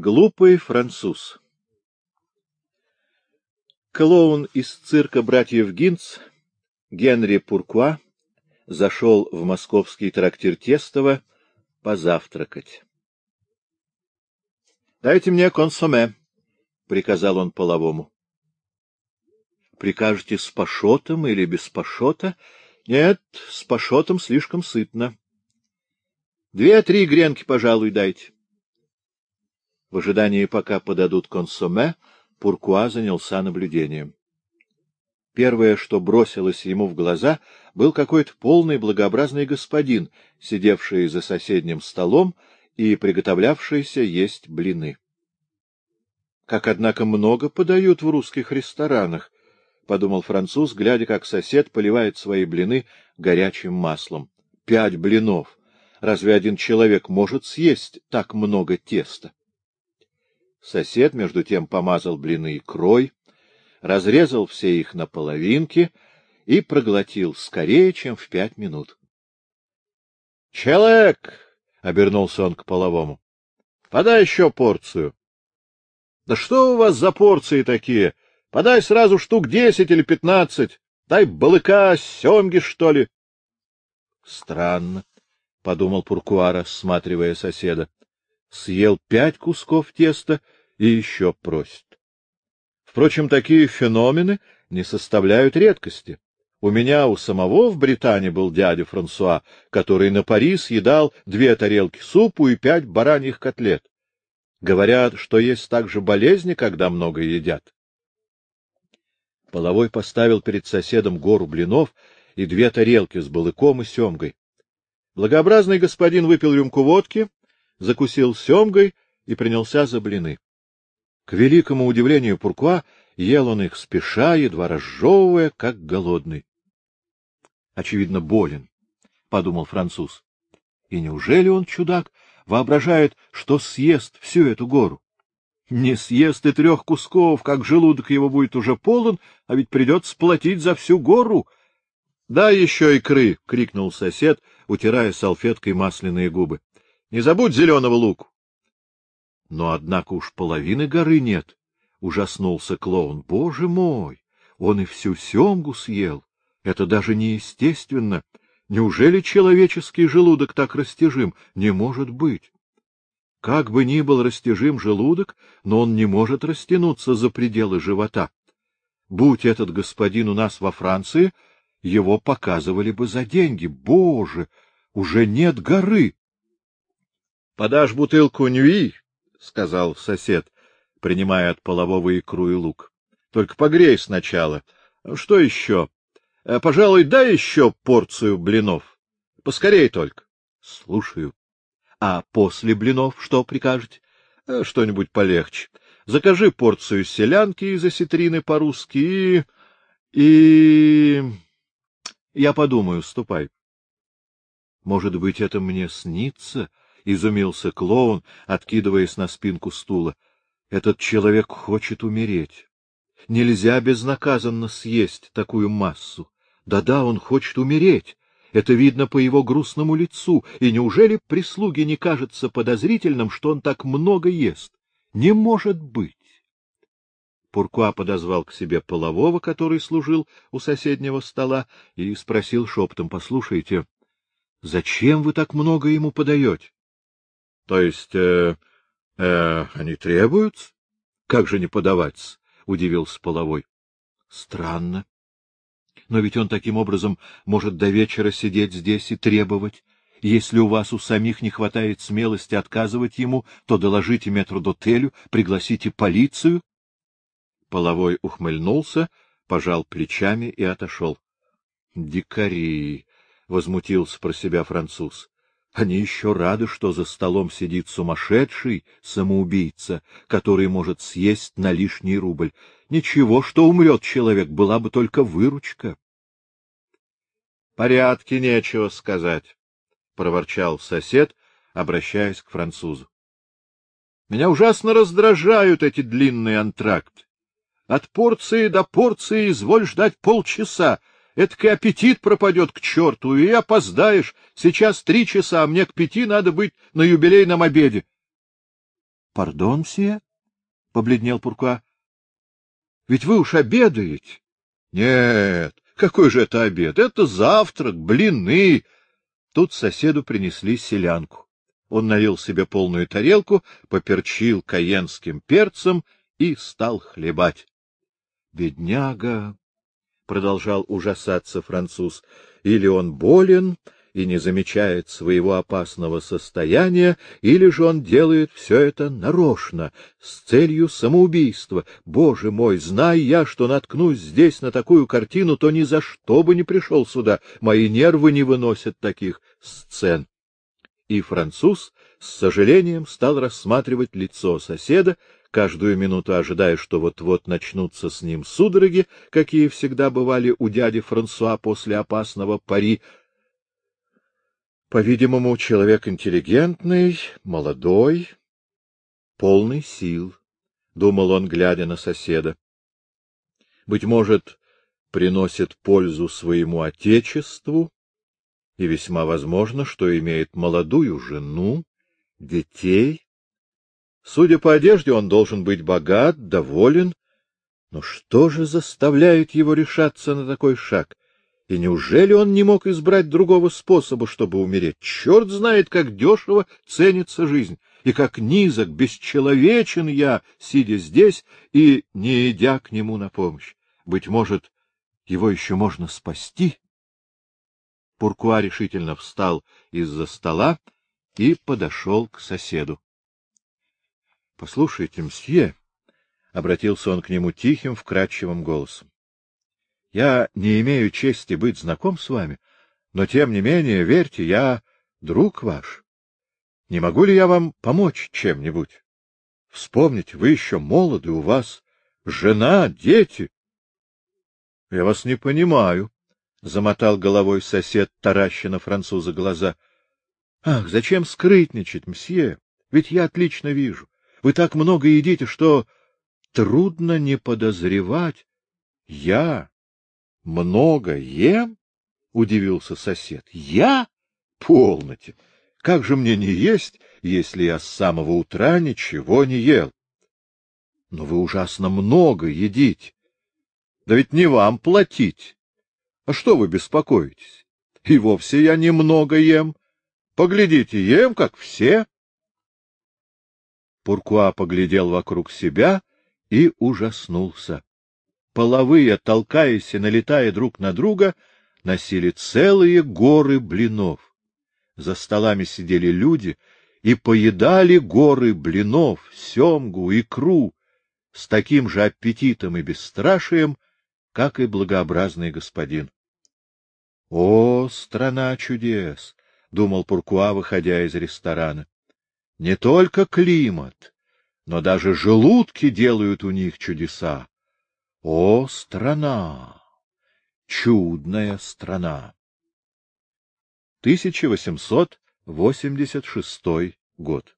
Глупый француз Клоун из цирка братьев Гинц, Генри Пуркуа, зашел в московский трактир Тестова позавтракать. — Дайте мне консоме, — приказал он половому. — Прикажете с пашотом или без пашота? — Нет, с пашотом слишком сытно. — Две-три гренки, пожалуй, дайте. В ожидании, пока подадут консоме, Пуркуа занялся наблюдением. Первое, что бросилось ему в глаза, был какой-то полный благообразный господин, сидевший за соседним столом и приготовлявшийся есть блины. Как, однако, много подают в русских ресторанах, — подумал француз, глядя, как сосед поливает свои блины горячим маслом. Пять блинов! Разве один человек может съесть так много теста? Сосед, между тем, помазал блины икрой, разрезал все их на половинки и проглотил скорее, чем в пять минут. — Человек! — обернулся он к половому. — Подай еще порцию. — Да что у вас за порции такие? Подай сразу штук десять или пятнадцать. Дай балыка, семги, что ли. — Странно, — подумал Пуркуа, рассматривая соседа. Съел пять кусков теста — и еще просит. Впрочем, такие феномены не составляют редкости. У меня у самого в Британии был дядя Франсуа, который на Пари съедал две тарелки супу и пять бараньих котлет. Говорят, что есть также болезни, когда много едят. Половой поставил перед соседом гору блинов и две тарелки с балыком и семгой. Благообразный господин выпил рюмку водки, закусил семгой и принялся за блины. К великому удивлению Пуркуа ел он их спеша, едва разжевывая, как голодный. Очевидно, болен, — подумал француз. И неужели он, чудак, воображает, что съест всю эту гору? Не съест и трех кусков, как желудок его будет уже полон, а ведь придется платить за всю гору. — Да еще икры! — крикнул сосед, утирая салфеткой масляные губы. — Не забудь зеленого луку! Но, однако, уж половины горы нет, — ужаснулся клоун. — Боже мой! Он и всю семгу съел. Это даже неестественно. Неужели человеческий желудок так растяжим? Не может быть. Как бы ни был растяжим желудок, но он не может растянуться за пределы живота. Будь этот господин у нас во Франции, его показывали бы за деньги. Боже, уже нет горы! — Подашь бутылку нюи? — сказал сосед, принимая от полового икру и лук. — Только погрей сначала. Что еще? Э, пожалуй, дай еще порцию блинов. Поскорей только. — Слушаю. — А после блинов что прикажете? Э, — Что-нибудь полегче. Закажи порцию селянки из осетрины по-русски и... и... Я подумаю, ступай. Может быть, это мне снится? —— изумился клоун, откидываясь на спинку стула. — Этот человек хочет умереть. Нельзя безнаказанно съесть такую массу. Да-да, он хочет умереть. Это видно по его грустному лицу. И неужели прислуге не кажется подозрительным, что он так много ест? Не может быть! Пуркуа подозвал к себе полового, который служил у соседнего стола, и спросил шептом, — Послушайте, зачем вы так много ему подаете? То есть, э, э, они требуются? Как же не подавать? — удивился половой. — Странно. Но ведь он таким образом может до вечера сидеть здесь и требовать. Если у вас у самих не хватает смелости отказывать ему, то доложите метрдотелю, пригласите полицию. Половой ухмыльнулся, пожал плечами и отошел. — Дикари! — возмутился про себя француз. Они еще рады, что за столом сидит сумасшедший самоубийца, который может съесть на лишний рубль. Ничего, что умрет человек, была бы только выручка. — Порядки нечего сказать, — проворчал сосед, обращаясь к французу. — Меня ужасно раздражают эти длинные антракты. От порции до порции изволь ждать полчаса, Эдакий аппетит пропадет к черту, и опоздаешь. Сейчас три часа, а мне к пяти надо быть на юбилейном обеде. — Пардон, все? — побледнел Пуркуа. — Ведь вы уж обедаете. — Нет, какой же это обед? Это завтрак, блины. Тут соседу принесли селянку. Он налил себе полную тарелку, поперчил каенским перцем и стал хлебать. — Бедняга! — продолжал ужасаться француз. — Или он болен, и не замечает своего опасного состояния, или же он делает все это нарочно, с целью самоубийства. Боже мой, зная я, что наткнусь здесь на такую картину, то ни за что бы не пришел сюда. Мои нервы не выносят таких сцен. И француз с сожалением стал рассматривать лицо соседа, каждую минуту ожидая, что вот-вот начнутся с ним судороги, какие всегда бывали у дяди Франсуа после опасного пари, по-видимому, человек интеллигентный, молодой, полный сил, — думал он, глядя на соседа. Быть может, приносит пользу своему отечеству, и весьма возможно, что имеет молодую жену, детей. Судя по одежде, он должен быть богат, доволен. Но что же заставляет его решаться на такой шаг? И неужели он не мог избрать другого способа, чтобы умереть? Черт знает, как дешево ценится жизнь, и как низок, бесчеловечен я, сидя здесь и не идя к нему на помощь. Быть может, его еще можно спасти? Пуркуа решительно встал из-за стола и подошел к соседу. — Послушайте, мсье, — обратился он к нему тихим, вкрадчивым голосом, я не имею чести быть знаком с вами, но, тем не менее, верьте, я друг ваш. Не могу ли я вам помочь чем-нибудь? Вспомните, вы еще молоды, у вас жена, дети. — Я вас не понимаю, — замотал головой сосед, тараща на француза глаза. — Ах, зачем скрытничать, мсье? Ведь я отлично вижу. Вы так много едите, что трудно не подозревать. Я много ем? — удивился сосед. — Я? Полноте! Как же мне не есть, если я с самого утра ничего не ел? — Но вы ужасно много едите. Да ведь не вам платить. А что вы беспокоитесь? И вовсе я немного ем. Поглядите, ем, как все. Пуркуа поглядел вокруг себя и ужаснулся половые, толкаясь и налетая друг на друга, носили целые горы блинов. За столами сидели люди и поедали горы блинов, семгу, икру с таким же аппетитом и бесстрашием, как и благообразный господин. — О, страна чудес! — думал Пуркуа, выходя из ресторана. — Не только климат, но даже желудки делают у них чудеса. О, страна! Чудная страна! 1886 год